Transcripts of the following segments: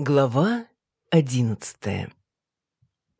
Глава одиннадцатая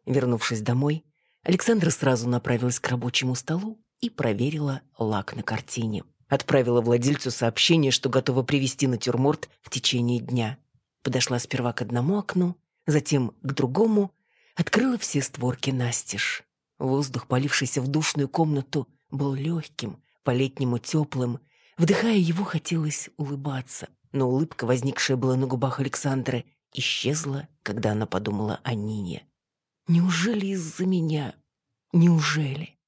Вернувшись домой, Александра сразу направилась к рабочему столу и проверила лак на картине. Отправила владельцу сообщение, что готова привезти натюрморт в течение дня. Подошла сперва к одному окну, затем к другому, открыла все створки настежь. Воздух, полившийся в душную комнату, был легким, по-летнему теплым. Вдыхая его, хотелось улыбаться. Но улыбка, возникшая была на губах Александры, исчезла, когда она подумала о Нине. «Неужели из-за меня? Неужели?»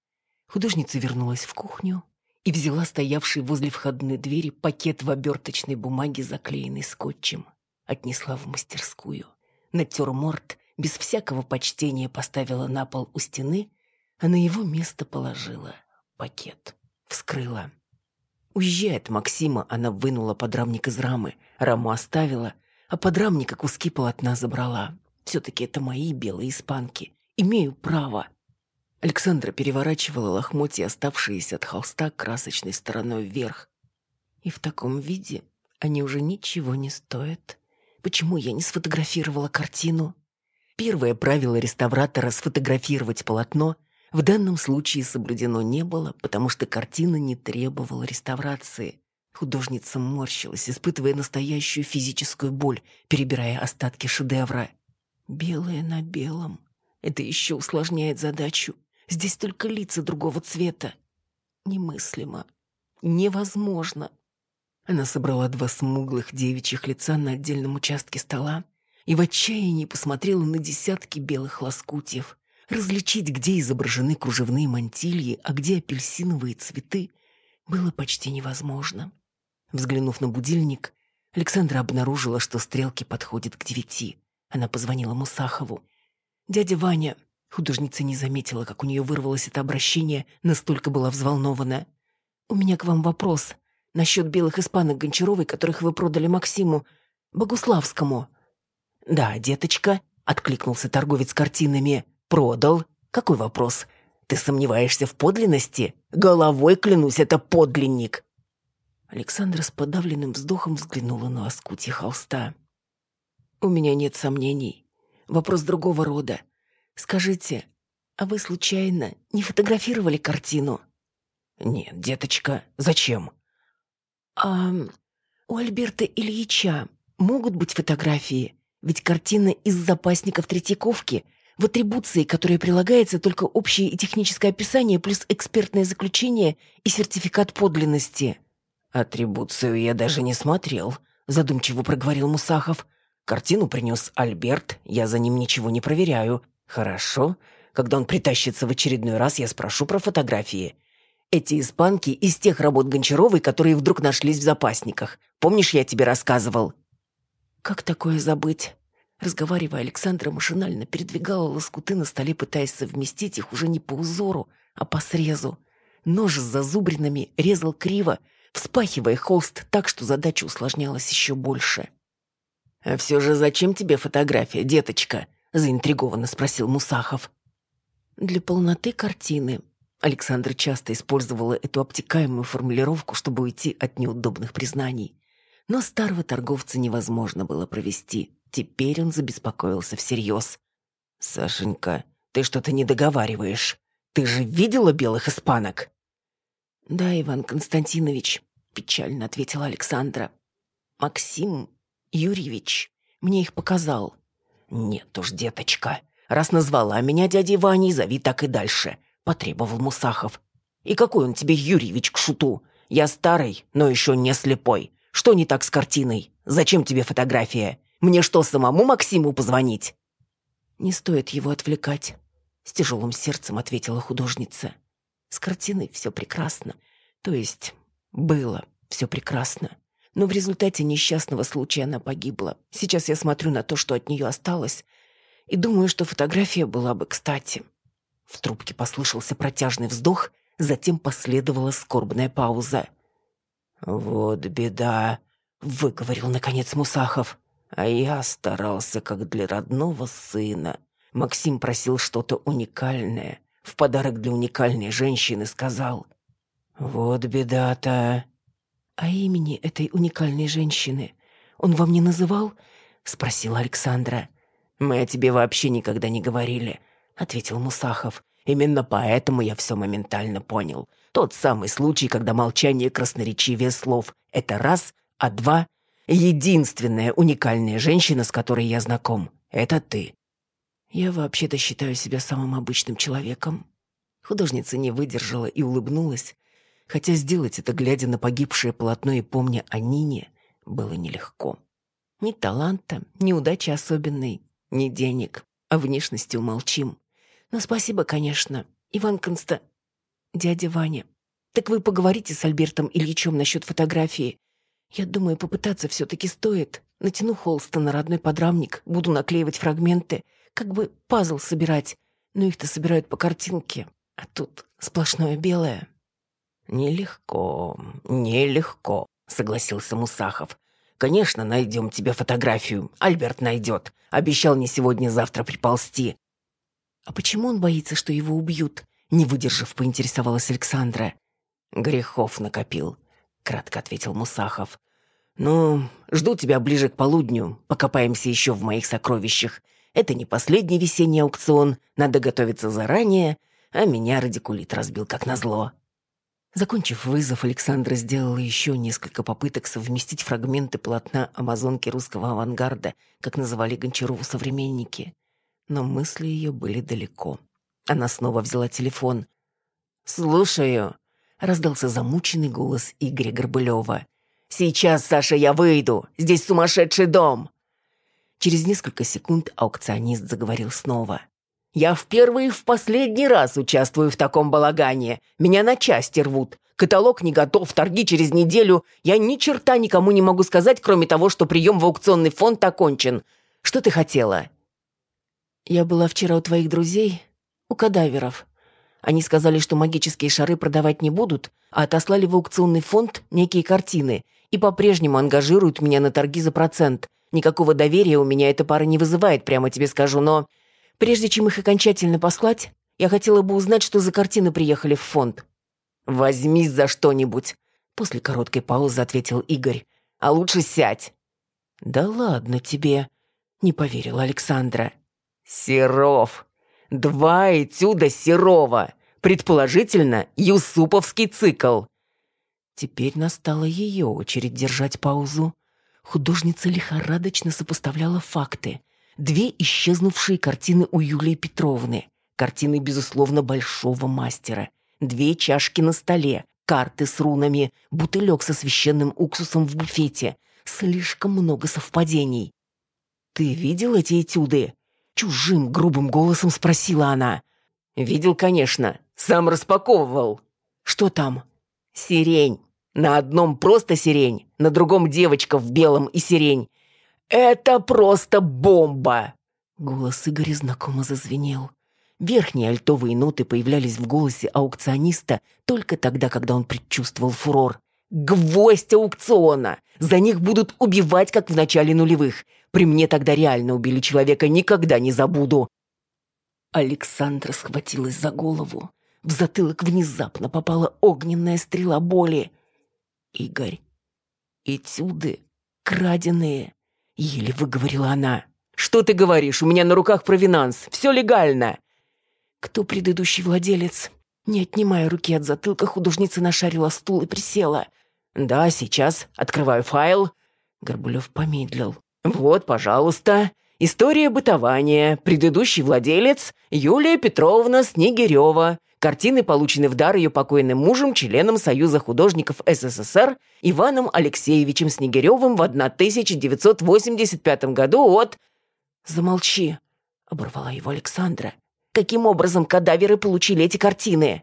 Художница вернулась в кухню и взяла стоявший возле входной двери пакет в оберточной бумаге, заклеенный скотчем. Отнесла в мастерскую. Натюрморт без всякого почтения поставила на пол у стены, а на его место положила пакет. Вскрыла. Уезжая от Максима, она вынула подрамник из рамы, раму оставила, а подрамника куски полотна забрала. Все-таки это мои белые испанки. Имею право. Александра переворачивала лохмотья, оставшиеся от холста красочной стороной вверх. И в таком виде они уже ничего не стоят. Почему я не сфотографировала картину? Первое правило реставратора — сфотографировать полотно — в данном случае соблюдено не было, потому что картина не требовала реставрации. Художница морщилась, испытывая настоящую физическую боль, перебирая остатки шедевра. Белое на белом. Это еще усложняет задачу. Здесь только лица другого цвета. Немыслимо. Невозможно. Она собрала два смуглых девичьих лица на отдельном участке стола и в отчаянии посмотрела на десятки белых лоскутьев. Различить, где изображены кружевные мантильи, а где апельсиновые цветы, было почти невозможно. Взглянув на будильник, Александра обнаружила, что стрелки подходят к девяти. Она позвонила Мусахову. «Дядя Ваня...» Художница не заметила, как у нее вырвалось это обращение, настолько была взволнована. «У меня к вам вопрос. Насчет белых испанок Гончаровой, которых вы продали Максиму Богуславскому». «Да, деточка», — откликнулся торговец картинами. Продал? Какой вопрос? Ты сомневаешься в подлинности? Головой клянусь, это подлинник. Александра с подавленным вздохом взглянула на лоскутье холста. «У меня нет сомнений. Вопрос другого рода. Скажите, а вы случайно не фотографировали картину?» «Нет, деточка, зачем?» «А у Альберта Ильича могут быть фотографии? Ведь картина из запасников Третьяковки — в атрибуции, которая прилагается только общее и техническое описание плюс экспертное заключение и сертификат подлинности. «Атрибуцию я даже не смотрел», — задумчиво проговорил Мусахов. «Картину принес Альберт, я за ним ничего не проверяю. Хорошо. Когда он притащится в очередной раз, я спрошу про фотографии. Эти испанки из тех работ Гончаровой, которые вдруг нашлись в запасниках. Помнишь, я тебе рассказывал?» «Как такое забыть?» Разговаривая, Александра машинально передвигала лоскуты на столе, пытаясь совместить их уже не по узору, а по срезу. Нож с зазубринами резал криво, вспахивая холст так, что задача усложнялась еще больше. «А все же зачем тебе фотография, деточка?» — заинтригованно спросил Мусахов. «Для полноты картины». Александра часто использовала эту обтекаемую формулировку, чтобы уйти от неудобных признаний. Но старого торговца невозможно было провести. Теперь он забеспокоился всерьез. «Сашенька, ты что-то не договариваешь. Ты же видела белых испанок?» «Да, Иван Константинович», — печально ответила Александра. «Максим Юрьевич мне их показал». «Нет уж, деточка, раз назвала меня дядей Ваней, зови так и дальше», — потребовал Мусахов. «И какой он тебе Юрьевич к шуту? Я старый, но еще не слепой. Что не так с картиной? Зачем тебе фотография? Мне что, самому Максиму позвонить?» «Не стоит его отвлекать», — с тяжелым сердцем ответила художница. «С картиной все прекрасно. То есть было все прекрасно. Но в результате несчастного случая она погибла. Сейчас я смотрю на то, что от нее осталось, и думаю, что фотография была бы кстати». В трубке послышался протяжный вздох, затем последовала скорбная пауза. «Вот беда», — выговорил, наконец, Мусахов. А я старался, как для родного сына. Максим просил что-то уникальное. В подарок для уникальной женщины сказал. «Вот беда-то». «А имени этой уникальной женщины он вам не называл? — спросила Александра. «Мы о тебе вообще никогда не говорили», — ответил Мусахов. «Именно поэтому я все моментально понял. Тот самый случай, когда молчание красноречивее слов. Это раз, а два — единственная уникальная женщина, с которой я знаком. Это ты». «Я вообще-то считаю себя самым обычным человеком». Художница не выдержала и улыбнулась, хотя сделать это, глядя на погибшее полотно и помня о Нине, было нелегко. Ни таланта, ни удачи особенной, ни денег. О внешности умолчим. Но спасибо, конечно. Иван Конста... Дядя Ваня. Так вы поговорите с Альбертом Ильичем насчет фотографии. Я думаю, попытаться все-таки стоит. Натяну холста на родной подрамник, буду наклеивать фрагменты, как бы пазл собирать. Но их-то собирают по картинке, а тут сплошное белое. «Нелегко, нелегко», — согласился Мусахов. Конечно, найдем тебе фотографию. Альберт найдет. Обещал не сегодня-завтра приползти. А почему он боится, что его убьют? Не выдержав, поинтересовалась Александра. Грехов накопил, кратко ответил Мусахов. Ну, жду тебя ближе к полудню. Покопаемся еще в моих сокровищах. Это не последний весенний аукцион. Надо готовиться заранее. А меня радикулит разбил, как назло. Закончив вызов, Александра сделала еще несколько попыток совместить фрагменты полотна амазонки русского авангарда, как называли Гончарову современники. Но мысли ее были далеко. Она снова взяла телефон. «Слушаю», — раздался замученный голос Игоря Горбылева. «Сейчас, Саша, я выйду! Здесь сумасшедший дом!» Через несколько секунд аукционист заговорил снова. Я в первый и в последний раз участвую в таком балагане. Меня на части рвут. Каталог не готов, торги через неделю. Я ни черта никому не могу сказать, кроме того, что прием в аукционный фонд окончен. Что ты хотела?» «Я была вчера у твоих друзей, у кадаверов. Они сказали, что магические шары продавать не будут, а отослали в аукционный фонд некие картины и по-прежнему ангажируют меня на торги за процент. Никакого доверия у меня эта пара не вызывает, прямо тебе скажу, но Прежде чем их окончательно послать, я хотела бы узнать, что за картины приехали в фонд. «Возьмись за что-нибудь», — после короткой паузы ответил Игорь. «А лучше сядь». «Да ладно тебе», — не поверила Александра. «Серов. Два этюда Серова. Предположительно, юсуповский цикл». Теперь настала ее очередь держать паузу. Художница лихорадочно сопоставляла факты две исчезнувшие картины у Юлии Петровны. Картины, безусловно, большого мастера. Две чашки на столе, карты с рунами, бутылек со священным уксусом в буфете. Слишком много совпадений. «Ты видел эти этюды?» Чужим грубым голосом спросила она. «Видел, конечно. Сам распаковывал». «Что там?» «Сирень. На одном просто сирень, на другом девочка в белом и сирень. «Это просто бомба!» Голос Игоря знакомо зазвенел. Верхние альтовые ноты появлялись в голосе аукциониста только тогда, когда он предчувствовал фурор. «Гвоздь аукциона! За них будут убивать, как в начале нулевых. При мне тогда реально убили человека, никогда не забуду!» Александра схватилась за голову. В затылок внезапно попала огненная стрела боли. «Игорь, этюды краденые!» Еле выговорила она. «Что ты говоришь? У меня на руках провинанс. Все легально!» «Кто предыдущий владелец?» Не отнимая руки от затылка, художница нашарила стул и присела. «Да, сейчас. Открываю файл». Горбулев помедлил. «Вот, пожалуйста. История бытования. Предыдущий владелец Юлия Петровна Снегирева. Картины получены в дар ее покойным мужем, членом Союза художников СССР Иваном Алексеевичем Снегиревым в 1985 году от... «Замолчи», — оборвала его Александра. «Каким образом кадаверы получили эти картины?»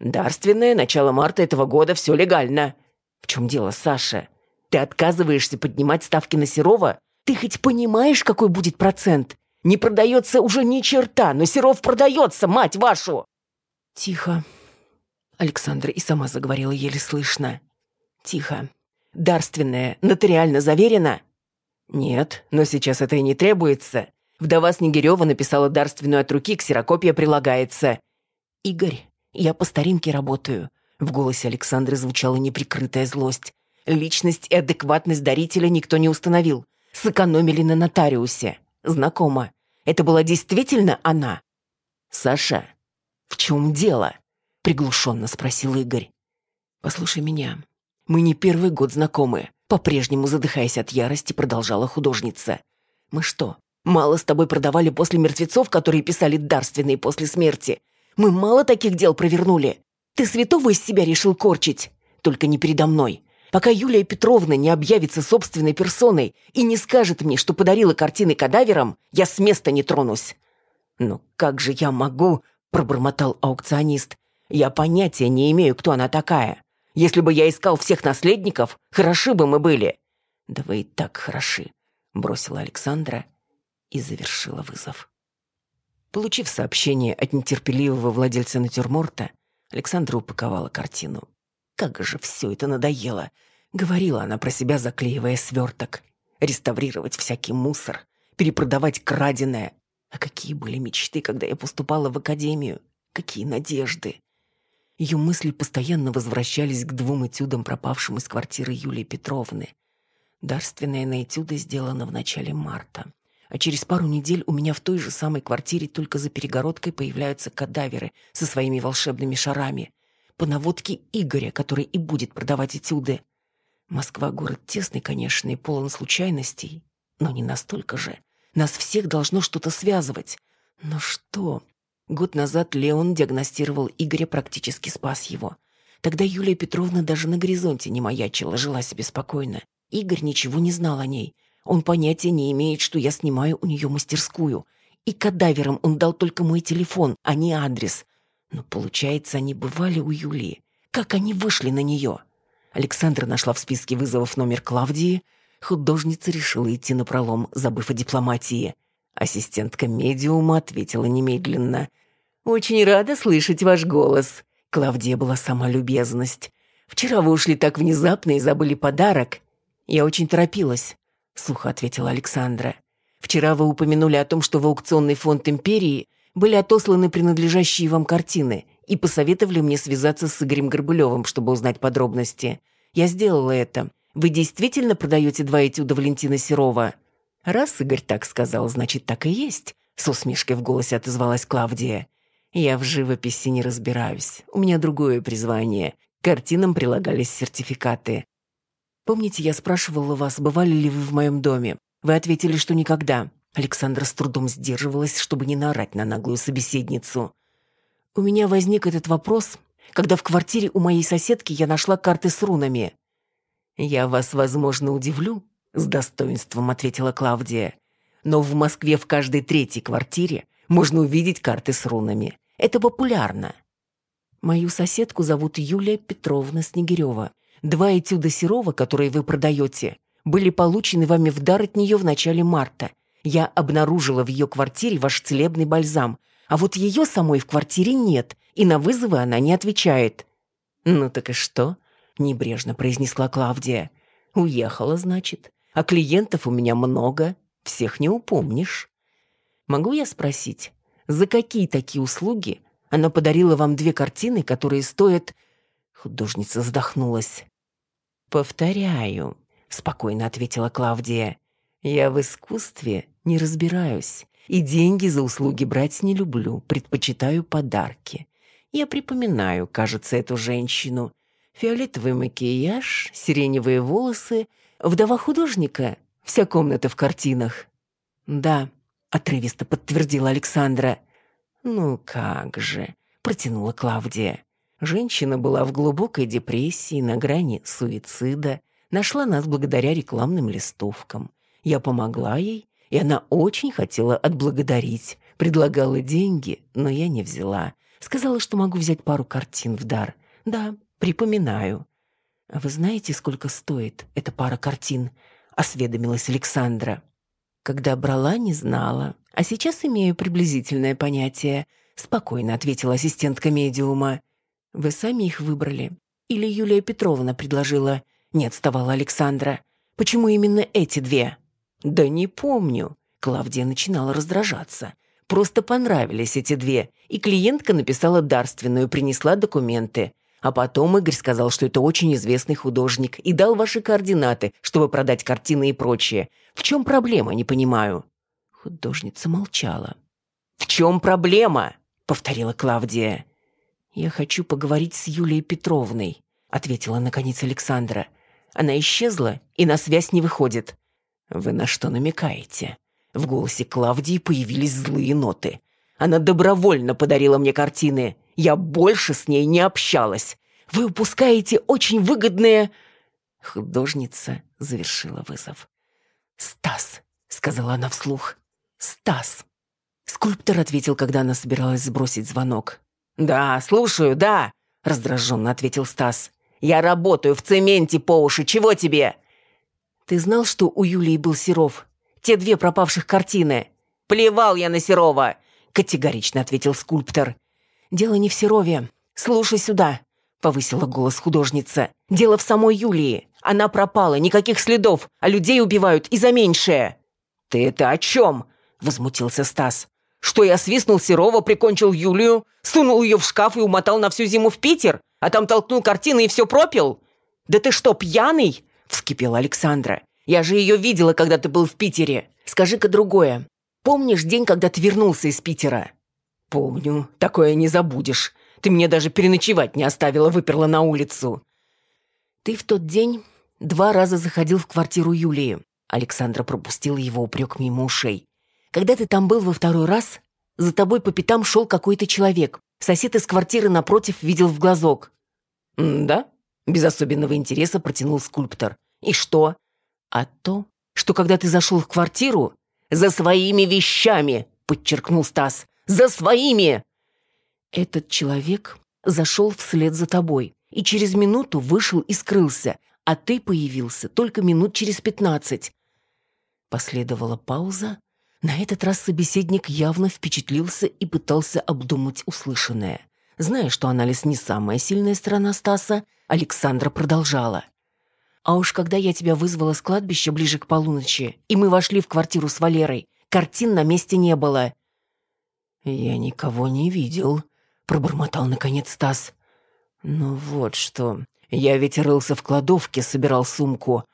«Дарственное, начало марта этого года, все легально». «В чем дело, Саша? Ты отказываешься поднимать ставки на Серова? Ты хоть понимаешь, какой будет процент? Не продается уже ни черта, но Серов продается, мать вашу!» «Тихо». Александра и сама заговорила еле слышно. «Тихо. Дарственное, нотариально заверено?» «Нет, но сейчас это и не требуется. Вдова Снегирева написала дарственную от руки, ксерокопия прилагается». «Игорь, я по старинке работаю». В голосе Александры звучала неприкрытая злость. «Личность и адекватность дарителя никто не установил. сэкономили на нотариусе. Знакомо. Это была действительно она? Саша, в чем дело? Приглушенно спросил Игорь. Послушай меня. Мы не первый год знакомы. По-прежнему, задыхаясь от ярости, продолжала художница. Мы что, мало с тобой продавали после мертвецов, которые писали дарственные после смерти? Мы мало таких дел провернули. Ты святого из себя решил корчить? Только не передо мной. Пока Юлия Петровна не объявится собственной персоной и не скажет мне, что подарила картины кадаверам, я с места не тронусь. «Ну как же я могу?» – пробормотал аукционист. «Я понятия не имею, кто она такая. Если бы я искал всех наследников, хороши бы мы были». «Да вы и так хороши», – бросила Александра и завершила вызов. Получив сообщение от нетерпеливого владельца натюрморта, Александра упаковала картину. Как же все это надоело! Говорила она про себя, заклеивая сверток. Реставрировать всякий мусор, перепродавать краденое. А какие были мечты, когда я поступала в академию? Какие надежды! Ее мысли постоянно возвращались к двум этюдам, пропавшим из квартиры Юлии Петровны. Дарственное на этюды сделано в начале марта. А через пару недель у меня в той же самой квартире только за перегородкой появляются кадаверы со своими волшебными шарами по наводке Игоря, который и будет продавать этюды. Москва — город тесный, конечно, и полон случайностей, но не настолько же. Нас всех должно что-то связывать. Но что? Год назад Леон диагностировал Игоря, практически спас его. Тогда Юлия Петровна даже на горизонте не маячила, жила себе спокойно. Игорь ничего не знал о ней. Он понятия не имеет, что я снимаю у нее мастерскую. И кадаверам он дал только мой телефон, а не адрес. Но, получается, они бывали у Юлии. Как они вышли на нее? Александра нашла в списке вызовов номер Клавдии. Художница решила идти на пролом, забыв о дипломатии. Ассистентка медиума ответила немедленно. «Очень рада слышать ваш голос». Клавдия была сама любезность. «Вчера вы ушли так внезапно и забыли подарок». «Я очень торопилась», — сухо ответила Александра. «Вчера вы упомянули о том, что в аукционный фонд империи были отосланы принадлежащие вам картины и посоветовали мне связаться с Игорем Горбулевым, чтобы узнать подробности. Я сделала это. Вы действительно продаете два этюда Валентина Серова?» «Раз Игорь так сказал, значит, так и есть», — с усмешкой в голосе отозвалась Клавдия. «Я в живописи не разбираюсь. У меня другое призвание. К картинам прилагались сертификаты. Помните, я спрашивала вас, бывали ли вы в моем доме? Вы ответили, что никогда. Александра с трудом сдерживалась, чтобы не наорать на наглую собеседницу. У меня возник этот вопрос, когда в квартире у моей соседки я нашла карты с рунами. «Я вас, возможно, удивлю», — с достоинством ответила Клавдия. «Но в Москве в каждой третьей квартире можно увидеть карты с рунами. Это популярно». Мою соседку зовут Юлия Петровна Снегирева. Два этюда Серова, которые вы продаете, были получены вами в дар от нее в начале марта. Я обнаружила в ее квартире ваш целебный бальзам, а вот ее самой в квартире нет, и на вызовы она не отвечает». «Ну так и что?» — небрежно произнесла Клавдия. «Уехала, значит. А клиентов у меня много, всех не упомнишь. Могу я спросить, за какие такие услуги она подарила вам две картины, которые стоят...» Художница вздохнулась. «Повторяю», — спокойно ответила Клавдия. Я в искусстве не разбираюсь, и деньги за услуги брать не люблю, предпочитаю подарки. Я припоминаю, кажется, эту женщину. Фиолетовый макияж, сиреневые волосы, вдова художника, вся комната в картинах. «Да», — отрывисто подтвердила Александра. «Ну как же», — протянула Клавдия. Женщина была в глубокой депрессии, на грани суицида, нашла нас благодаря рекламным листовкам. Я помогла ей, и она очень хотела отблагодарить. Предлагала деньги, но я не взяла. Сказала, что могу взять пару картин в дар. Да, припоминаю. А вы знаете, сколько стоит эта пара картин? Осведомилась Александра. Когда брала, не знала. А сейчас имею приблизительное понятие. Спокойно ответила ассистентка медиума. Вы сами их выбрали? Или Юлия Петровна предложила? Не отставала Александра. Почему именно эти две? «Да не помню». Клавдия начинала раздражаться. Просто понравились эти две, и клиентка написала дарственную, принесла документы. А потом Игорь сказал, что это очень известный художник и дал ваши координаты, чтобы продать картины и прочее. В чем проблема, не понимаю?» Художница молчала. «В чем проблема?» — повторила Клавдия. «Я хочу поговорить с Юлией Петровной», — ответила наконец Александра. «Она исчезла и на связь не выходит». «Вы на что намекаете?» В голосе Клавдии появились злые ноты. «Она добровольно подарила мне картины. Я больше с ней не общалась. Вы упускаете очень выгодные...» Художница завершила вызов. «Стас», — сказала она вслух. «Стас». Скульптор ответил, когда она собиралась сбросить звонок. «Да, слушаю, да», — раздраженно ответил Стас. «Я работаю в цементе по уши. Чего тебе?» «Ты знал, что у Юлии был Серов? Те две пропавших картины?» «Плевал я на Серова!» — категорично ответил скульптор. «Дело не в Серове. Слушай сюда», — повысила голос художница. «Дело в самой Юлии. Она пропала, никаких следов, а людей убивают и за меньшее». «Ты это о чем?» — возмутился Стас. «Что я свистнул Серова, прикончил Юлию, сунул ее в шкаф и умотал на всю зиму в Питер, а там толкнул картины и все пропил? Да ты что, пьяный?» — вскипела Александра. «Я же ее видела, когда ты был в Питере. Скажи-ка другое. Помнишь день, когда ты вернулся из Питера?» «Помню. Такое не забудешь. Ты мне даже переночевать не оставила, выперла на улицу». «Ты в тот день два раза заходил в квартиру Юлии». Александра пропустила его упрек мимо ушей. «Когда ты там был во второй раз, за тобой по пятам шел какой-то человек. Сосед из квартиры напротив видел в глазок». «Да?» — без особенного интереса протянул скульптор. «И что?» «А то, что когда ты зашел в квартиру, за своими вещами!» — подчеркнул Стас. За своими!» Этот человек зашел вслед за тобой и через минуту вышел и скрылся, а ты появился только минут через пятнадцать. Последовала пауза. На этот раз собеседник явно впечатлился и пытался обдумать услышанное. Зная, что анализ не самая сильная сторона Стаса, Александра продолжала. «А уж когда я тебя вызвала с кладбища ближе к полуночи, и мы вошли в квартиру с Валерой, картин на месте не было. «Я никого не видел», — пробормотал наконец Стас. «Ну вот что. Я ведь рылся в кладовке, собирал сумку.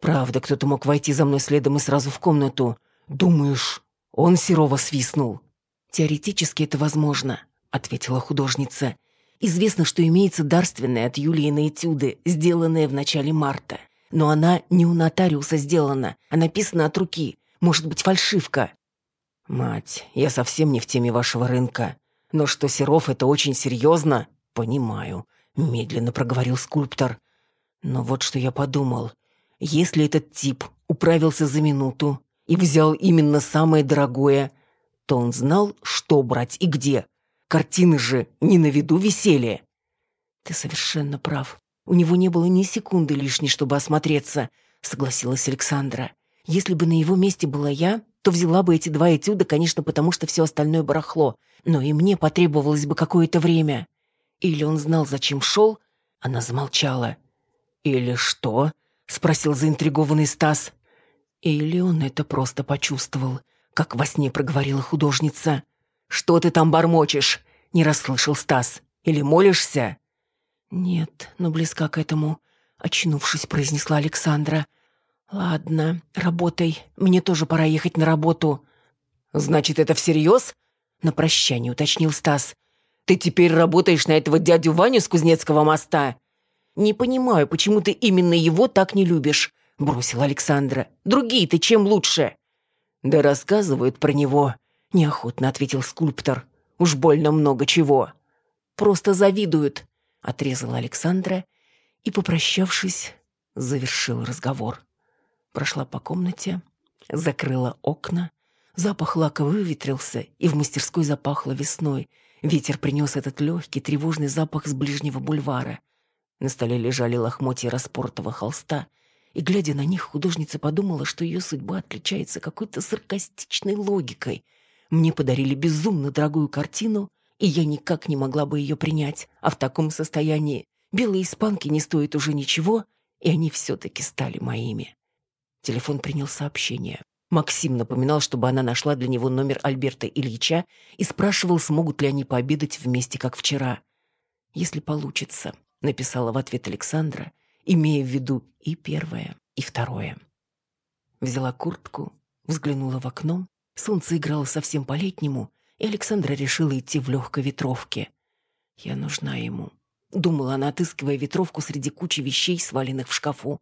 Правда, кто-то мог войти за мной следом и сразу в комнату. Думаешь, он Серова свистнул?» «Теоретически это возможно», — ответила художница. «Известно, что имеется дарственная от Юлии на этюды, сделанная в начале марта. Но она не у нотариуса сделана, а написана от руки. Может быть, фальшивка. «Мать, я совсем не в теме вашего рынка. Но что Серов это очень серьезно, понимаю», — медленно проговорил скульптор. «Но вот что я подумал. Если этот тип управился за минуту и взял именно самое дорогое, то он знал, что брать и где. Картины же не на виду висели». «Ты совершенно прав. У него не было ни секунды лишней, чтобы осмотреться», — согласилась Александра. «Если бы на его месте была я, то взяла бы эти два этюда, конечно, потому что все остальное барахло, но и мне потребовалось бы какое-то время. Или он знал, зачем шел? Она замолчала. «Или что?» — спросил заинтригованный Стас. Или он это просто почувствовал, как во сне проговорила художница. «Что ты там бормочешь?» — не расслышал Стас. «Или молишься?» «Нет, но близка к этому», — очнувшись, произнесла Александра. «Ладно, работай. Мне тоже пора ехать на работу». «Значит, это всерьез?» — на прощание уточнил Стас. «Ты теперь работаешь на этого дядю Ваню с Кузнецкого моста?» «Не понимаю, почему ты именно его так не любишь», — бросила Александра. «Другие-то чем лучше?» «Да рассказывают про него», — неохотно ответил скульптор. «Уж больно много чего». «Просто завидуют», — отрезала Александра и, попрощавшись, завершил разговор прошла по комнате, закрыла окна. Запах лака выветрился, и в мастерской запахло весной. Ветер принес этот легкий, тревожный запах с ближнего бульвара. На столе лежали лохмотья распортого холста, и, глядя на них, художница подумала, что ее судьба отличается какой-то саркастичной логикой. Мне подарили безумно дорогую картину, и я никак не могла бы ее принять, а в таком состоянии белые испанки не стоят уже ничего, и они все-таки стали моими. Телефон принял сообщение. Максим напоминал, чтобы она нашла для него номер Альберта Ильича и спрашивал, смогут ли они пообедать вместе, как вчера. Если получится. написала в ответ Александра, имея в виду и первое, и второе. Взяла куртку, взглянула в окно. Солнце играло совсем по-летнему, и Александра решила идти в легкой ветровке. «Я нужна ему», — думала она, отыскивая ветровку среди кучи вещей, сваленных в шкафу.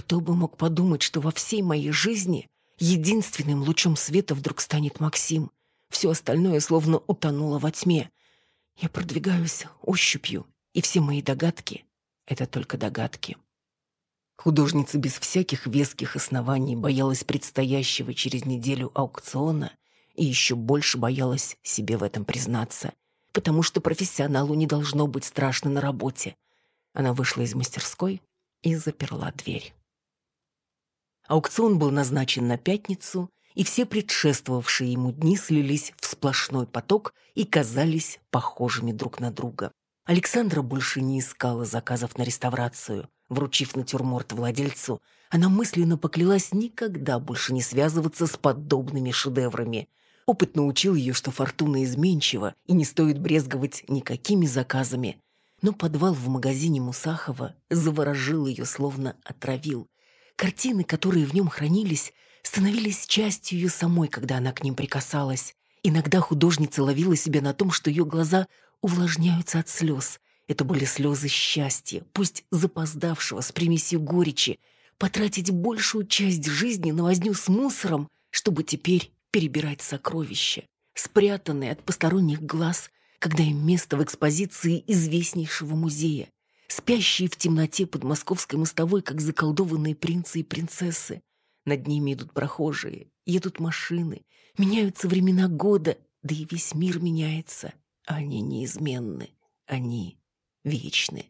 «Кто бы мог подумать, что во всей моей жизни единственным лучом света вдруг станет Максим? Все остальное словно утонуло во тьме. Я продвигаюсь ощупью, и все мои догадки — это только догадки». Художница без всяких веских оснований боялась предстоящего через неделю аукциона и еще больше боялась себе в этом признаться, потому что профессионалу не должно быть страшно на работе. Она вышла из мастерской и заперла дверь. Аукцион был назначен на пятницу, и все предшествовавшие ему дни слились в сплошной поток и казались похожими друг на друга. Александра больше не искала заказов на реставрацию – Вручив натюрморт владельцу, она мысленно поклялась никогда больше не связываться с подобными шедеврами. Опыт научил ее, что фортуна изменчива и не стоит брезговать никакими заказами. Но подвал в магазине Мусахова заворожил ее, словно отравил. Картины, которые в нем хранились, становились частью ее самой, когда она к ним прикасалась. Иногда художница ловила себя на том, что ее глаза увлажняются от слез – это были слезы счастья, пусть запоздавшего с примесью горечи, потратить большую часть жизни на возню с мусором, чтобы теперь перебирать сокровища, спрятанные от посторонних глаз, когда им место в экспозиции известнейшего музея, спящие в темноте под московской мостовой, как заколдованные принцы и принцессы. Над ними идут прохожие, едут машины, меняются времена года, да и весь мир меняется. Они неизменны, они вечны.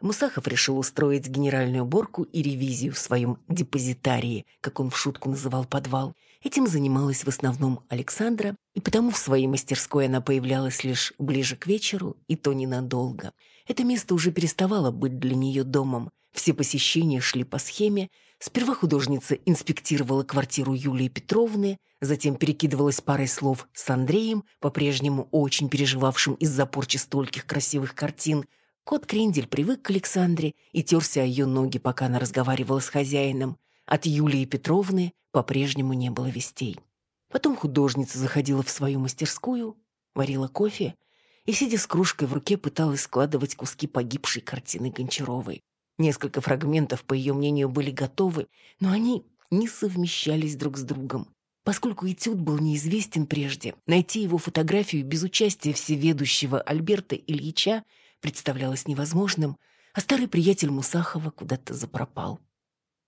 Мусахов решил устроить генеральную уборку и ревизию в своем депозитарии, как он в шутку называл подвал. Этим занималась в основном Александра, и потому в своей мастерской она появлялась лишь ближе к вечеру, и то ненадолго. Это место уже переставало быть для нее домом. Все посещения шли по схеме. Сперва художница инспектировала квартиру Юлии Петровны, затем перекидывалась парой слов с Андреем, по-прежнему очень переживавшим из-за порчи стольких красивых картин. Кот Крендель привык к Александре и терся о ее ноги, пока она разговаривала с хозяином. От Юлии Петровны по-прежнему не было вестей. Потом художница заходила в свою мастерскую, варила кофе и, сидя с кружкой в руке, пыталась складывать куски погибшей картины Гончаровой. Несколько фрагментов, по ее мнению, были готовы, но они не совмещались друг с другом. Поскольку этюд был неизвестен прежде, найти его фотографию без участия всеведущего Альберта Ильича представлялось невозможным, а старый приятель Мусахова куда-то запропал.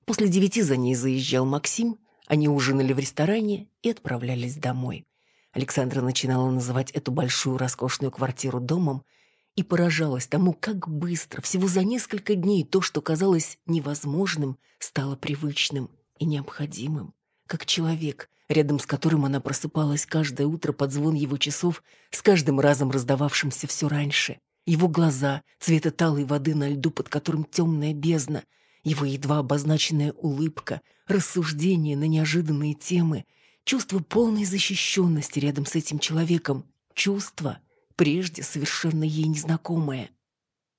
После девяти за ней заезжал Максим, они ужинали в ресторане и отправлялись домой. Александра начинала называть эту большую роскошную квартиру домом и поражалась тому, как быстро, всего за несколько дней, то, что казалось невозможным, стало привычным и необходимым. Как человек, рядом с которым она просыпалась каждое утро под звон его часов, с каждым разом раздававшимся все раньше. Его глаза, цвета талой воды на льду, под которым темная бездна, его едва обозначенная улыбка, рассуждения на неожиданные темы, чувство полной защищенности рядом с этим человеком, чувство, прежде совершенно ей незнакомое.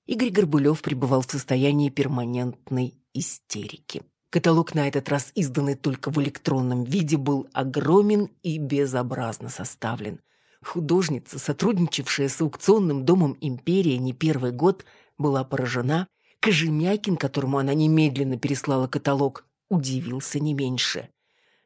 Игорь Горбулев пребывал в состоянии перманентной истерики. Каталог на этот раз, изданный только в электронном виде, был огромен и безобразно составлен. Художница, сотрудничавшая с аукционным домом «Империя» не первый год, была поражена. Кожемякин, которому она немедленно переслала каталог, удивился не меньше.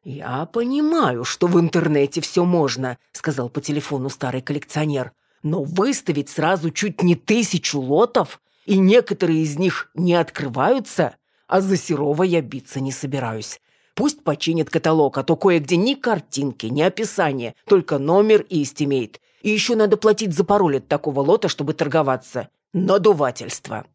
«Я понимаю, что в интернете все можно», — сказал по телефону старый коллекционер. «Но выставить сразу чуть не тысячу лотов, и некоторые из них не открываются, а за Серова я биться не собираюсь. Пусть починит каталог, а то кое-где ни картинки, ни описания, только номер и истимейт. И еще надо платить за пароль от такого лота, чтобы торговаться. Надувательство».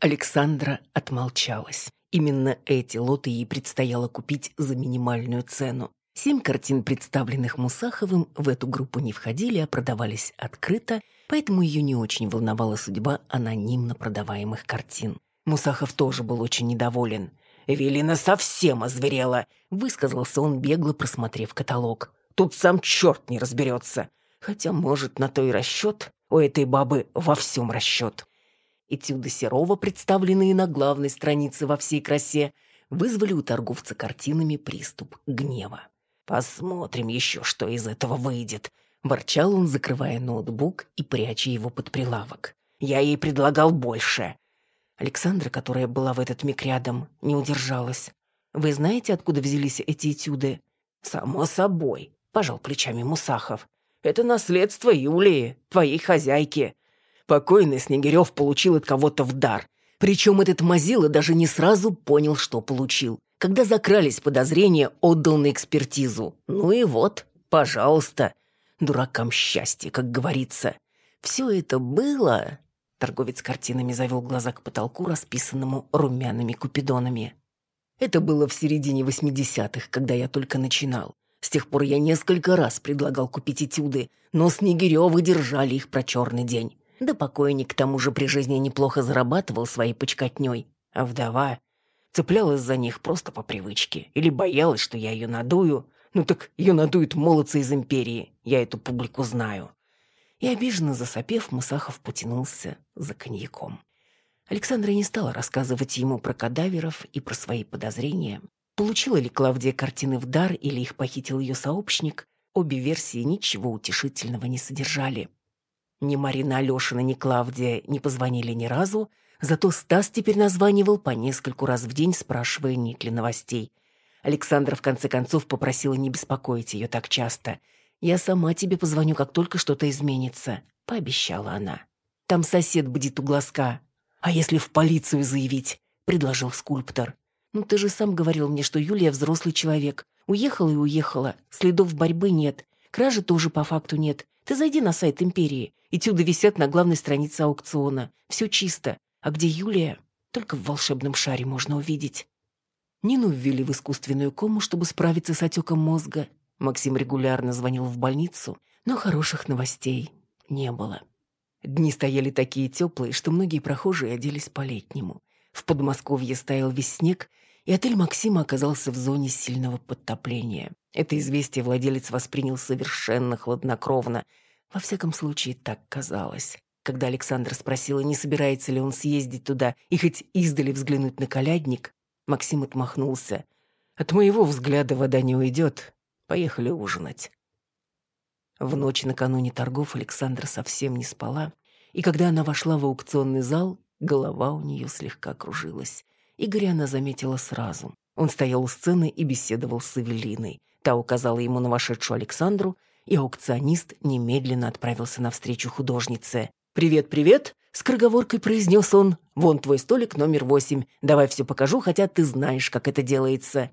Александра отмолчалась. Именно эти лоты ей предстояло купить за минимальную цену. Семь картин, представленных Мусаховым, в эту группу не входили, а продавались открыто, поэтому ее не очень волновала судьба анонимно продаваемых картин. Мусахов тоже был очень недоволен. «Велина совсем озверела», — высказался он, бегло просмотрев каталог. «Тут сам черт не разберется. Хотя, может, на то и расчет. У этой бабы во всем расчет». Этюды Серова, представленные на главной странице во всей красе, вызвали у торговца картинами приступ гнева. «Посмотрим еще, что из этого выйдет», – ворчал он, закрывая ноутбук и пряча его под прилавок. «Я ей предлагал больше». Александра, которая была в этот миг рядом, не удержалась. «Вы знаете, откуда взялись эти этюды?» «Само собой», – пожал плечами Мусахов. «Это наследство Юлии, твоей хозяйки. Покойный Снегирев получил от кого-то в дар. Причем этот Мазила даже не сразу понял, что получил. Когда закрались подозрения, отдал на экспертизу. Ну и вот, пожалуйста. Дуракам счастье, как говорится. Все это было... Торговец картинами завел глаза к потолку, расписанному румяными купидонами. Это было в середине 80-х, когда я только начинал. С тех пор я несколько раз предлагал купить этюды, но Снегирёвы держали их про черный день. Да покойник к тому же при жизни неплохо зарабатывал своей почкотней, а вдова цеплялась за них просто по привычке или боялась, что я ее надую. Ну так ее надуют молодцы из империи, я эту публику знаю. И обиженно засопев, Мусахов потянулся за коньяком. Александра не стала рассказывать ему про кадаверов и про свои подозрения. Получила ли Клавдия картины в дар или их похитил ее сообщник, обе версии ничего утешительного не содержали. Ни Марина Алешина, ни Клавдия не позвонили ни разу, зато Стас теперь названивал по нескольку раз в день, спрашивая нет ли новостей. Александра в конце концов попросила не беспокоить ее так часто. «Я сама тебе позвоню, как только что-то изменится», — пообещала она. «Там сосед бдит у глазка». «А если в полицию заявить?» — предложил скульптор. «Ну ты же сам говорил мне, что Юлия взрослый человек. Уехала и уехала. Следов борьбы нет. Кражи тоже по факту нет. Ты зайди на сайт Империи. Этюды висят на главной странице аукциона. Все чисто. А где Юлия? Только в волшебном шаре можно увидеть. Нину ввели в искусственную кому, чтобы справиться с отеком мозга. Максим регулярно звонил в больницу, но хороших новостей не было. Дни стояли такие теплые, что многие прохожие оделись по-летнему. В Подмосковье стоял весь снег, и отель Максима оказался в зоне сильного подтопления. Это известие владелец воспринял совершенно хладнокровно, во всяком случае, так казалось. Когда Александр спросила, не собирается ли он съездить туда и хоть издали взглянуть на колядник, Максим отмахнулся. «От моего взгляда вода не уйдет. Поехали ужинать». В ночь накануне торгов Александра совсем не спала, и когда она вошла в аукционный зал, голова у нее слегка кружилась. Игоря она заметила сразу. Он стоял у сцены и беседовал с Эвелиной. Та указала ему на вошедшую Александру, и аукционист немедленно отправился навстречу художнице. «Привет, привет!» — скороговоркой произнес он. «Вон твой столик номер восемь. Давай все покажу, хотя ты знаешь, как это делается».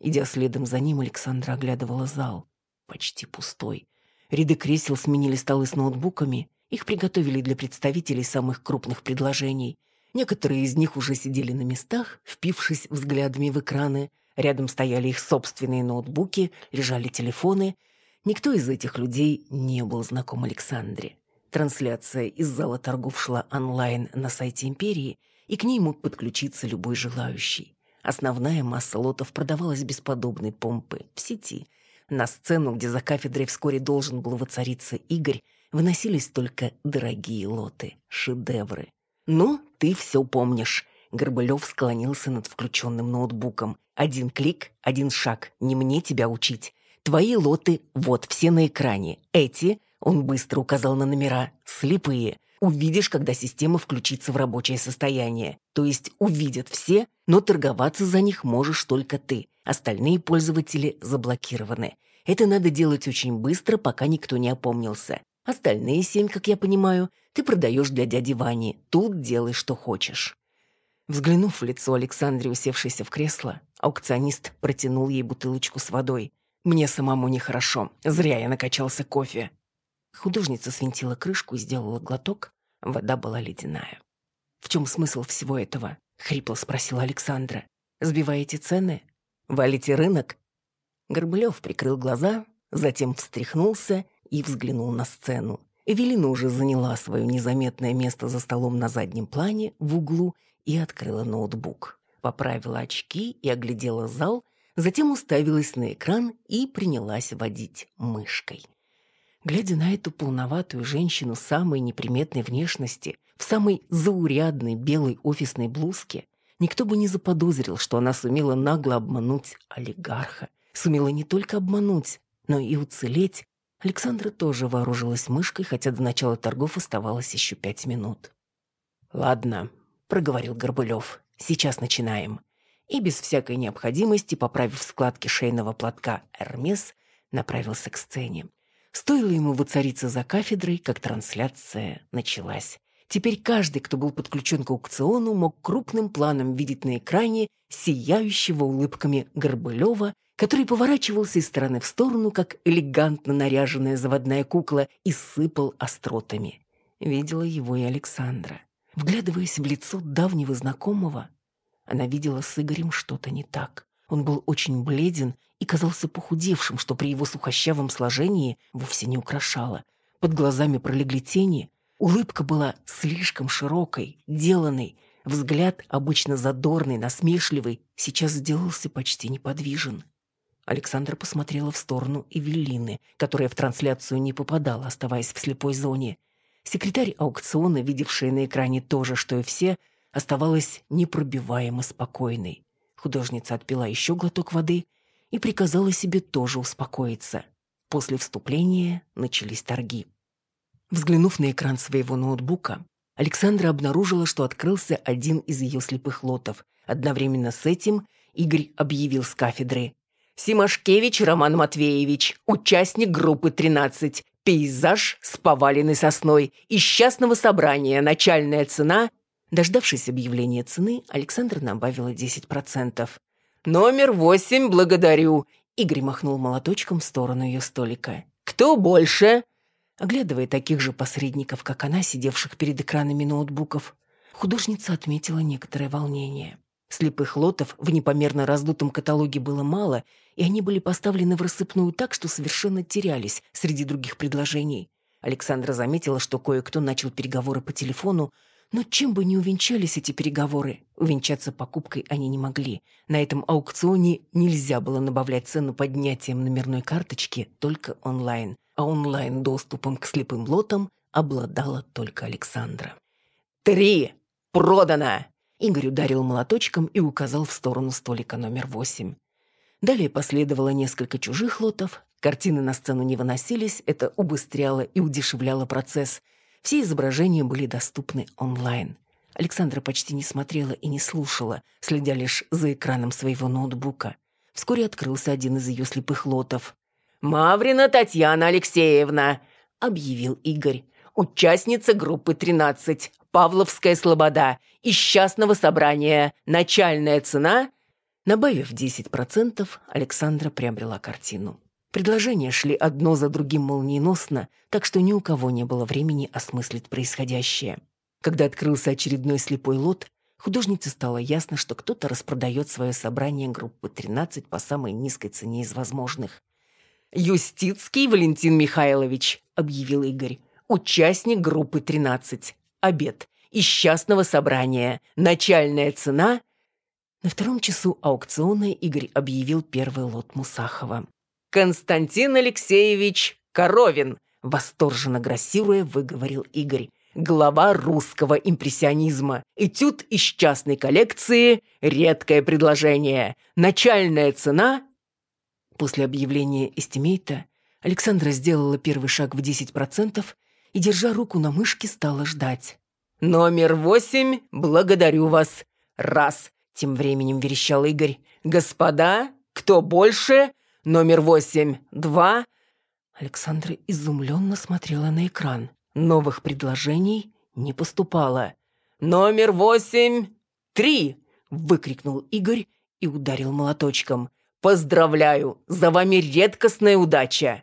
Идя следом за ним, Александра оглядывала зал. Почти пустой. Ряды кресел сменили столы с ноутбуками. Их приготовили для представителей самых крупных предложений. Некоторые из них уже сидели на местах, впившись взглядами в экраны. Рядом стояли их собственные ноутбуки, лежали телефоны — Никто из этих людей не был знаком Александре. Трансляция из зала торгов шла онлайн на сайте Империи, и к ней мог подключиться любой желающий. Основная масса лотов продавалась без подобной помпы в сети. На сцену, где за кафедрой вскоре должен был воцариться Игорь, выносились только дорогие лоты, шедевры. «Ну, ты все помнишь», — Горбылев склонился над включенным ноутбуком. «Один клик, один шаг, не мне тебя учить. Твои лоты вот все на экране. Эти, он быстро указал на номера, слепые. Увидишь, когда система включится в рабочее состояние. То есть увидят все, но торговаться за них можешь только ты. Остальные пользователи заблокированы. Это надо делать очень быстро, пока никто не опомнился. Остальные семь, как я понимаю, ты продаешь для дяди Вани. Тут делай, что хочешь. Взглянув в лицо Александре, усевшейся в кресло, аукционист протянул ей бутылочку с водой. Мне самому нехорошо. Зря я накачался кофе. Художница свинтила крышку и сделала глоток. Вода была ледяная. «В чем смысл всего этого?» — хрипло спросила Александра. «Сбиваете цены? Валите рынок?» Горбылев прикрыл глаза, затем встряхнулся и взглянул на сцену. Эвелина уже заняла свое незаметное место за столом на заднем плане, в углу, и открыла ноутбук. Поправила очки и оглядела зал, затем уставилась на экран и принялась водить мышкой. Глядя на эту полноватую женщину самой неприметной внешности, в самой заурядной белой офисной блузке, никто бы не заподозрил, что она сумела нагло обмануть олигарха. Сумела не только обмануть, но и уцелеть. Александра тоже вооружилась мышкой, хотя до начала торгов оставалось еще пять минут. «Ладно», — проговорил Горбылев, — «сейчас начинаем». И без всякой необходимости, поправив складки шейного платка «Эрмес», направился к сцене. Стоило ему воцариться за кафедрой, как трансляция началась. Теперь каждый, кто был подключен к аукциону, мог крупным планом видеть на экране сияющего улыбками Горбылева, который поворачивался из стороны в сторону, как элегантно наряженная заводная кукла, и сыпал остротами. Видела его и Александра. Вглядываясь в лицо давнего знакомого, она видела с Игорем что-то не так. Он был очень бледен и казался похудевшим, что при его сухощавом сложении вовсе не украшало. Под глазами пролегли тени, улыбка была слишком широкой, деланной, взгляд, обычно задорный, насмешливый, сейчас сделался почти неподвижен. Александра посмотрела в сторону Эвелины, которая в трансляцию не попадала, оставаясь в слепой зоне. Секретарь аукциона, видевшая на экране то же, что и все, оставалась непробиваемо спокойной. Художница отпила еще глоток воды и приказала себе тоже успокоиться. После вступления начались торги. Взглянув на экран своего ноутбука, Александра обнаружила, что открылся один из ее слепых лотов. Одновременно с этим Игорь объявил с кафедры. «Симашкевич Роман Матвеевич, участник группы 13, пейзаж с поваленной сосной, из частного собрания, начальная цена...» Дождавшись объявления цены, Александра добавила 10%. «Номер восемь, благодарю!» Игорь махнул молоточком в сторону ее столика. «Кто больше?» Оглядывая таких же посредников, как она, сидевших перед экранами ноутбуков, художница отметила некоторое волнение. Слепых лотов в непомерно раздутом каталоге было мало, и они были поставлены в рассыпную так, что совершенно терялись среди других предложений. Александра заметила, что кое-кто начал переговоры по телефону, но чем бы ни увенчались эти переговоры, увенчаться покупкой они не могли. На этом аукционе нельзя было набавлять цену поднятием номерной карточки только онлайн, а онлайн-доступом к слепым лотам обладала только Александра. «Три! Продано!» Игорь ударил молоточком и указал в сторону столика номер восемь. Далее последовало несколько чужих лотов. Картины на сцену не выносились, это убыстряло и удешевляло процесс – все изображения были доступны онлайн. Александра почти не смотрела и не слушала, следя лишь за экраном своего ноутбука. Вскоре открылся один из ее слепых лотов. «Маврина Татьяна Алексеевна!» — объявил Игорь. «Участница группы 13. Павловская Слобода. Из частного собрания. Начальная цена...» Набавив 10%, Александра приобрела картину. Предложения шли одно за другим молниеносно, так что ни у кого не было времени осмыслить происходящее. Когда открылся очередной слепой лот, художнице стало ясно, что кто-то распродает свое собрание группы 13 по самой низкой цене из возможных. «Юстицкий Валентин Михайлович», — объявил Игорь, — «участник группы 13. Обед. Из частного собрания. Начальная цена...» На втором часу аукциона Игорь объявил первый лот Мусахова. «Константин Алексеевич Коровин», восторженно грассируя, выговорил Игорь. Глава русского импрессионизма. Этюд из частной коллекции «Редкое предложение». Начальная цена... После объявления эстимейта Александра сделала первый шаг в 10% и, держа руку на мышке, стала ждать. «Номер восемь, благодарю вас. Раз!» — тем временем верещал Игорь. «Господа, кто больше? Номер восемь, два...» Александра изумленно смотрела на экран. Новых предложений не поступало. «Номер восемь, три!» — выкрикнул Игорь и ударил молоточком. «Поздравляю! За вами редкостная удача!»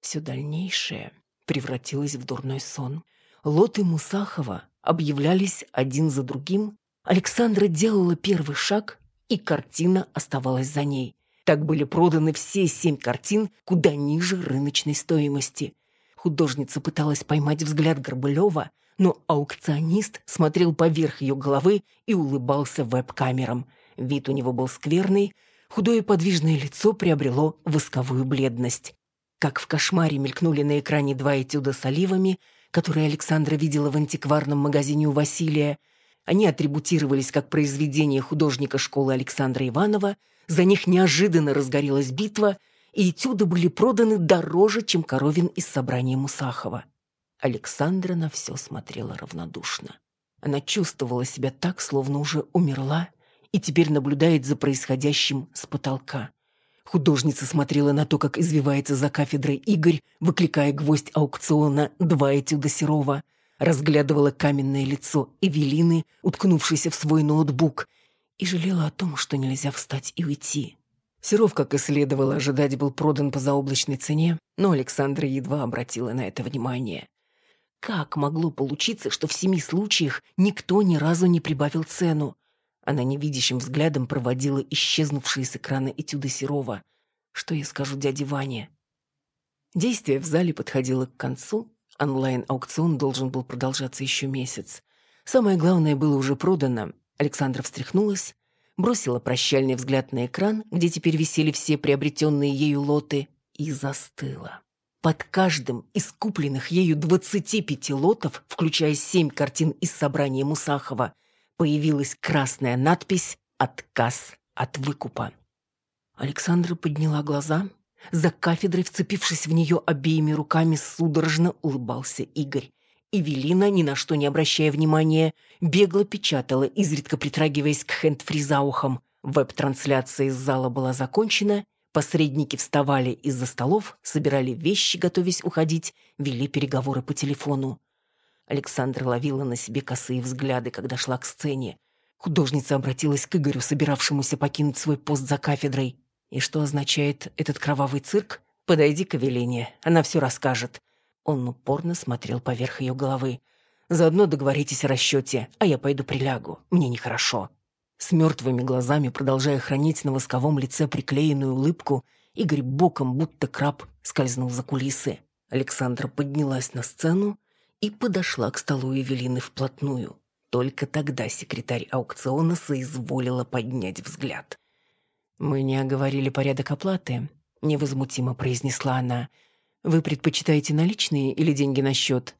Все дальнейшее превратилось в дурной сон. Лоты Мусахова объявлялись один за другим. Александра делала первый шаг, и картина оставалась за ней. Так были проданы все семь картин куда ниже рыночной стоимости. Художница пыталась поймать взгляд Горбылева, но аукционист смотрел поверх ее головы и улыбался веб-камерам. Вид у него был скверный, худое подвижное лицо приобрело восковую бледность. Как в кошмаре мелькнули на экране два этюда с оливами, которые Александра видела в антикварном магазине у Василия. Они атрибутировались как произведение художника школы Александра Иванова, за них неожиданно разгорелась битва, и этюды были проданы дороже, чем коровин из собрания Мусахова. Александра на все смотрела равнодушно. Она чувствовала себя так, словно уже умерла, и теперь наблюдает за происходящим с потолка. Художница смотрела на то, как извивается за кафедрой Игорь, выкликая гвоздь аукциона «Два этюда Серова», разглядывала каменное лицо Эвелины, уткнувшейся в свой ноутбук, и жалела о том, что нельзя встать и уйти. Серов, как и следовало ожидать, был продан по заоблачной цене, но Александра едва обратила на это внимание. Как могло получиться, что в семи случаях никто ни разу не прибавил цену? Она невидящим взглядом проводила исчезнувшие с экрана этюды Серова. Что я скажу дяде Ване? Действие в зале подходило к концу. Онлайн-аукцион должен был продолжаться еще месяц. Самое главное было уже продано. Александра встряхнулась, бросила прощальный взгляд на экран, где теперь висели все приобретенные ею лоты, и застыла. Под каждым из купленных ею 25 лотов, включая семь картин из собрания Мусахова, появилась красная надпись «Отказ от выкупа». Александра подняла глаза. За кафедрой, вцепившись в нее обеими руками, судорожно улыбался Игорь. Эвелина, ни на что не обращая внимания, бегло печатала, изредка притрагиваясь к хэндфри за ухом. Веб-трансляция из зала была закончена, посредники вставали из-за столов, собирали вещи, готовясь уходить, вели переговоры по телефону. Александра ловила на себе косые взгляды, когда шла к сцене. Художница обратилась к Игорю, собиравшемуся покинуть свой пост за кафедрой. «И что означает этот кровавый цирк? Подойди к Эвелине, она все расскажет». Он упорно смотрел поверх ее головы. «Заодно договоритесь о расчете, а я пойду прилягу. Мне нехорошо». С мертвыми глазами, продолжая хранить на восковом лице приклеенную улыбку, Игорь боком, будто краб, скользнул за кулисы. Александра поднялась на сцену и подошла к столу Эвелины вплотную. Только тогда секретарь аукциона соизволила поднять взгляд. «Мы не оговорили порядок оплаты», — невозмутимо произнесла она. «Вы предпочитаете наличные или деньги на счет?»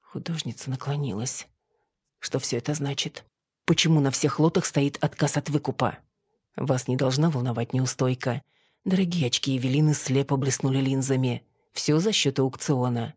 Художница наклонилась. «Что все это значит? Почему на всех лотах стоит отказ от выкупа? Вас не должна волновать неустойка. Дорогие очки Эвелины слепо блеснули линзами. Все за счет аукциона.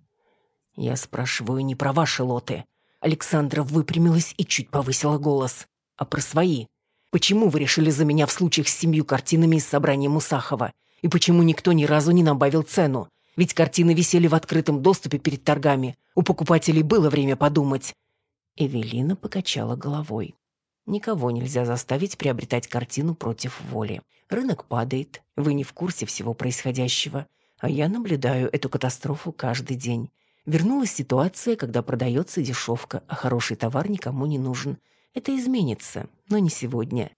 «Я спрашиваю не про ваши лоты». Александра выпрямилась и чуть повысила голос. «А про свои. Почему вы решили за меня в случаях с семью картинами из собрания Мусахова? И почему никто ни разу не набавил цену? Ведь картины висели в открытом доступе перед торгами. У покупателей было время подумать». Эвелина покачала головой. Никого нельзя заставить приобретать картину против воли. Рынок падает, вы не в курсе всего происходящего, а я наблюдаю эту катастрофу каждый день. Вернулась ситуация, когда продается дешевка, а хороший товар никому не нужен. Это изменится, но не сегодня.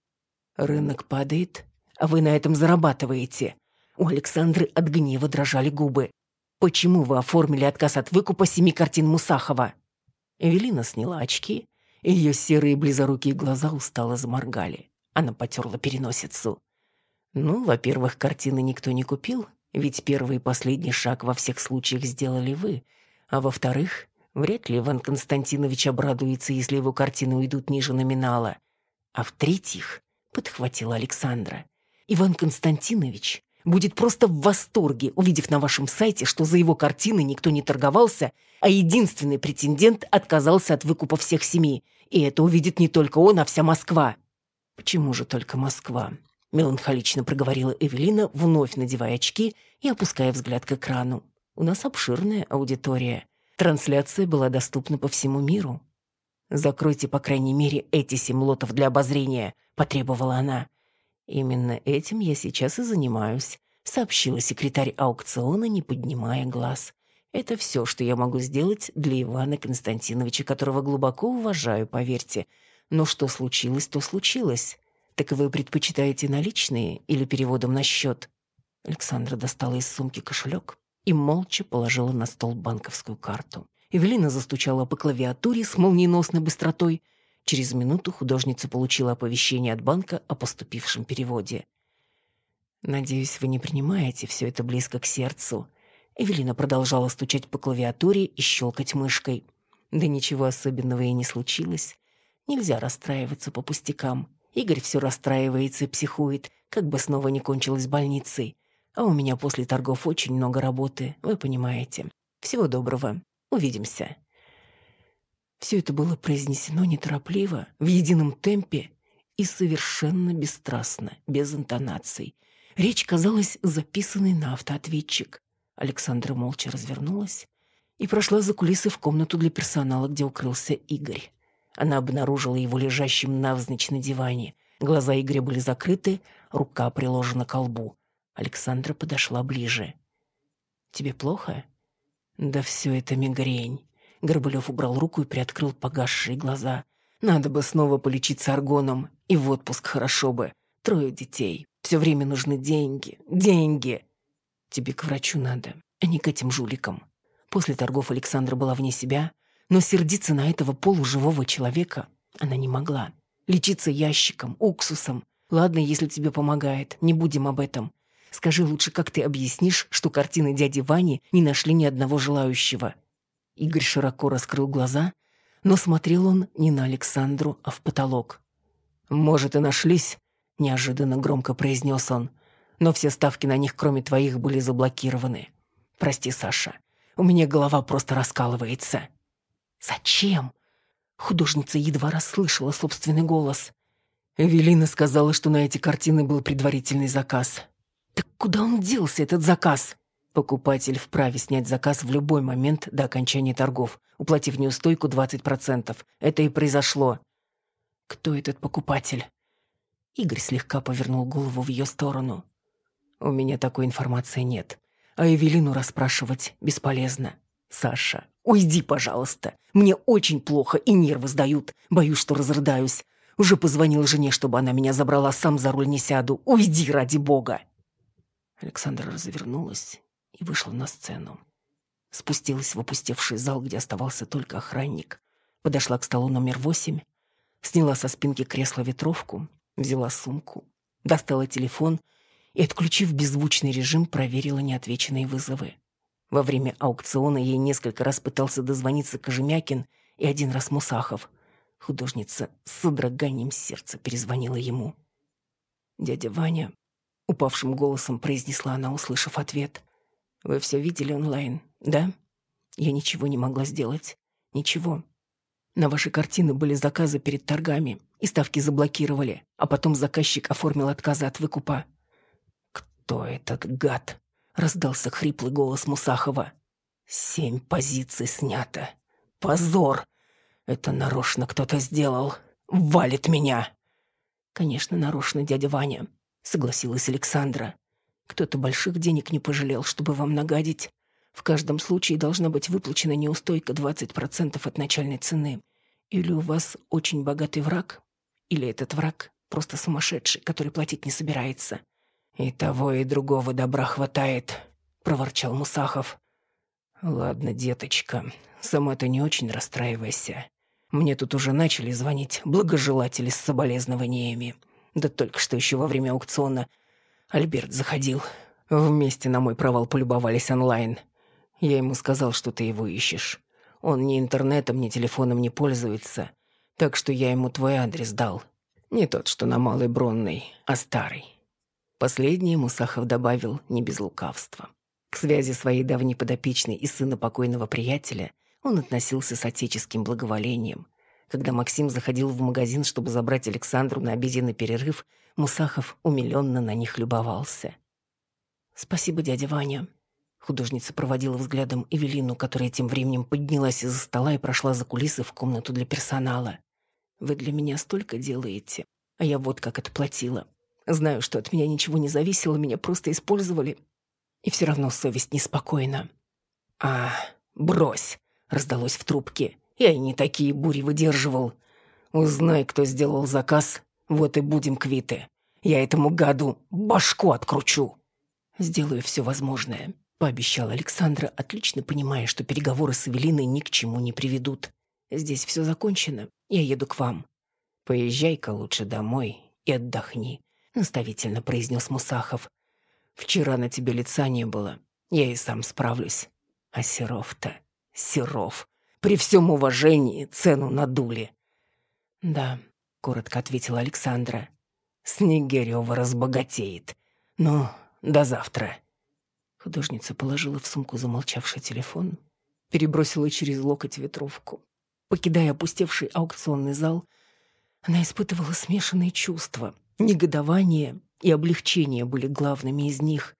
Рынок падает, а вы на этом зарабатываете. У Александры от гнева дрожали губы. Почему вы оформили отказ от выкупа семи картин Мусахова? Эвелина сняла очки, ее серые близорукие глаза устало заморгали. Она потерла переносицу. Ну, во-первых, картины никто не купил, ведь первый и последний шаг во всех случаях сделали вы — а во-вторых, вряд ли Иван Константинович обрадуется, если его картины уйдут ниже номинала. А в-третьих, подхватила Александра, Иван Константинович будет просто в восторге, увидев на вашем сайте, что за его картины никто не торговался, а единственный претендент отказался от выкупа всех семи. И это увидит не только он, а вся Москва. Почему же только Москва? Меланхолично проговорила Эвелина, вновь надевая очки и опуская взгляд к экрану. У нас обширная аудитория. Трансляция была доступна по всему миру. «Закройте, по крайней мере, эти семь лотов для обозрения», — потребовала она. «Именно этим я сейчас и занимаюсь», — сообщила секретарь аукциона, не поднимая глаз. «Это все, что я могу сделать для Ивана Константиновича, которого глубоко уважаю, поверьте. Но что случилось, то случилось. Так вы предпочитаете наличные или переводом на счет?» Александра достала из сумки кошелек, и молча положила на стол банковскую карту. Эвелина застучала по клавиатуре с молниеносной быстротой. Через минуту художница получила оповещение от банка о поступившем переводе. «Надеюсь, вы не принимаете все это близко к сердцу. Эвелина продолжала стучать по клавиатуре и щелкать мышкой. Да ничего особенного и не случилось. Нельзя расстраиваться по пустякам. Игорь все расстраивается и психует, как бы снова не кончилась больницей. А у меня после торгов очень много работы, вы понимаете. Всего доброго. Увидимся. Все это было произнесено неторопливо, в едином темпе и совершенно бесстрастно, без интонаций. Речь казалась записанной на автоответчик. Александра молча развернулась и прошла за кулисы в комнату для персонала, где укрылся Игорь. Она обнаружила его лежащим навзничь на диване. Глаза Игоря были закрыты, рука приложена к лбу. Александра подошла ближе. «Тебе плохо?» «Да все это мигрень». Горбылев убрал руку и приоткрыл погасшие глаза. «Надо бы снова полечиться аргоном. И в отпуск хорошо бы. Трое детей. Все время нужны деньги. Деньги!» «Тебе к врачу надо, а не к этим жуликам». После торгов Александра была вне себя, но сердиться на этого полуживого человека она не могла. Лечиться ящиком, уксусом. Ладно, если тебе помогает, не будем об этом. Скажи лучше, как ты объяснишь, что картины дяди Вани не нашли ни одного желающего?» Игорь широко раскрыл глаза, но смотрел он не на Александру, а в потолок. «Может, и нашлись», — неожиданно громко произнес он. «Но все ставки на них, кроме твоих, были заблокированы. Прости, Саша, у меня голова просто раскалывается». «Зачем?» Художница едва расслышала собственный голос. Эвелина сказала, что на эти картины был предварительный заказ. Так куда он делся, этот заказ? Покупатель вправе снять заказ в любой момент до окончания торгов, уплатив неустойку 20%. Это и произошло. Кто этот покупатель? Игорь слегка повернул голову в ее сторону. У меня такой информации нет. А Эвелину расспрашивать бесполезно. Саша, уйди, пожалуйста. Мне очень плохо и нервы сдают. Боюсь, что разрыдаюсь. Уже позвонил жене, чтобы она меня забрала, сам за руль не сяду. Уйди, ради бога. Александра развернулась и вышла на сцену. Спустилась в опустевший зал, где оставался только охранник. Подошла к столу номер восемь, сняла со спинки кресла ветровку, взяла сумку, достала телефон и, отключив беззвучный режим, проверила неотвеченные вызовы. Во время аукциона ей несколько раз пытался дозвониться Кожемякин и один раз Мусахов. Художница с содроганием сердца перезвонила ему. Дядя Ваня Упавшим голосом произнесла она, услышав ответ. «Вы все видели онлайн, да? Я ничего не могла сделать. Ничего. На ваши картины были заказы перед торгами, и ставки заблокировали, а потом заказчик оформил отказы от выкупа». «Кто этот гад?» — раздался хриплый голос Мусахова. «Семь позиций снято. Позор! Это нарочно кто-то сделал. Валит меня!» «Конечно, нарочно, дядя Ваня согласилась Александра. Кто-то больших денег не пожалел, чтобы вам нагадить. В каждом случае должна быть выплачена неустойка 20% от начальной цены. Или у вас очень богатый враг, или этот враг просто сумасшедший, который платить не собирается. И того, и другого добра хватает, проворчал Мусахов. Ладно, деточка, сама ты не очень расстраивайся. Мне тут уже начали звонить благожелатели с соболезнованиями. Да только что еще во время аукциона Альберт заходил. Вместе на мой провал полюбовались онлайн. Я ему сказал, что ты его ищешь. Он ни интернетом, ни телефоном не пользуется, так что я ему твой адрес дал. Не тот, что на Малой Бронной, а старый. Последнее Мусахов добавил не без лукавства. К связи своей давней подопечной и сына покойного приятеля он относился с отеческим благоволением, когда Максим заходил в магазин, чтобы забрать Александру на обеденный перерыв, Мусахов умиленно на них любовался. «Спасибо, дядя Ваня». Художница проводила взглядом Эвелину, которая тем временем поднялась из-за стола и прошла за кулисы в комнату для персонала. «Вы для меня столько делаете, а я вот как отплатила. Знаю, что от меня ничего не зависело, меня просто использовали. И все равно совесть неспокойна». «А, брось!» — раздалось в трубке. Я и не такие бури выдерживал. Узнай, кто сделал заказ, вот и будем квиты. Я этому гаду башку откручу. Сделаю все возможное, пообещал Александра, отлично понимая, что переговоры с Эвелиной ни к чему не приведут. Здесь все закончено, я еду к вам. Поезжай-ка лучше домой и отдохни, наставительно произнес Мусахов. Вчера на тебе лица не было. Я и сам справлюсь. А Серов-то, Серов, при всем уважении цену надули. Да, коротко ответила Александра. Снегирева разбогатеет. Ну, до завтра. Художница положила в сумку замолчавший телефон, перебросила через локоть ветровку. Покидая опустевший аукционный зал, она испытывала смешанные чувства. Негодование и облегчение были главными из них.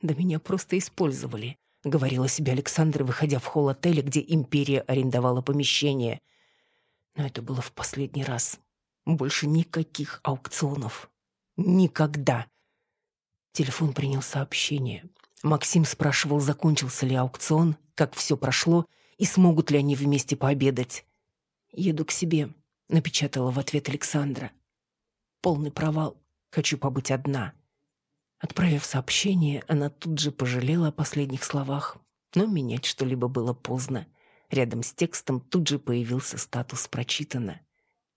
«Да меня просто использовали», — говорила себе Александра, выходя в холл отеля, где империя арендовала помещение. Но это было в последний раз. Больше никаких аукционов. Никогда. Телефон принял сообщение. Максим спрашивал, закончился ли аукцион, как все прошло и смогут ли они вместе пообедать. «Еду к себе», — напечатала в ответ Александра. «Полный провал. Хочу побыть одна». Отправив сообщение, она тут же пожалела о последних словах, но менять что-либо было поздно. Рядом с текстом тут же появился статус «Прочитано».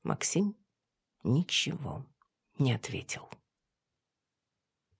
Максим ничего не ответил.